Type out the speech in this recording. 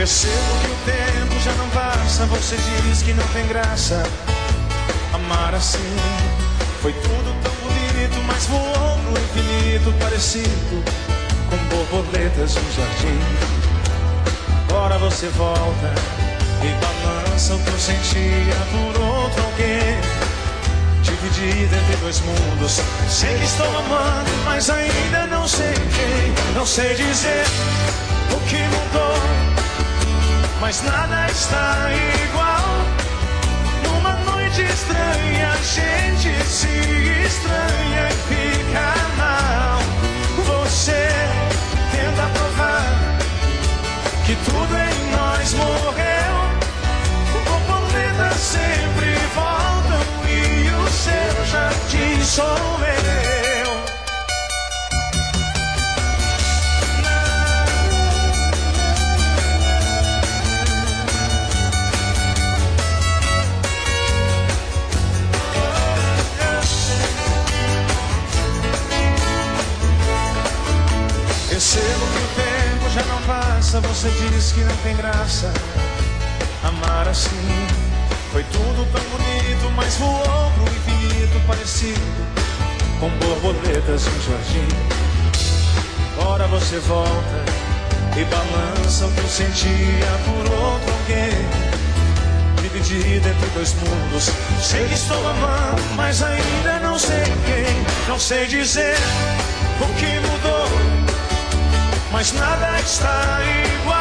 que o tempo já não passa, você diz que não tem graça. Amar assim foi tudo tão bonito, mas voou no infinito, parecido com borboletas no jardim. Agora você volta e balança o que eu sentia por outro alguém. Dividida entre dois mundos. Sei que estou amando, mas ainda não sei quem. Não sei dizer mas nada está igual. Numa noite estranha, a gente se estranha e fica mal. Você tenta provar que tudo em nós morreu. Borboletas sempre voltam e o seu jardim sou eu. Passa, você diz que não tem graça. Amar assim foi tudo tão bonito, mas voou pro infinito parecido com borboletas no jardim. Agora você volta e balança o que eu sentia por outro alguém. Dividida entre dois mundos. Sei que estou amando, mas ainda não sei quem. Não sei dizer o que mudou mas nada está igual.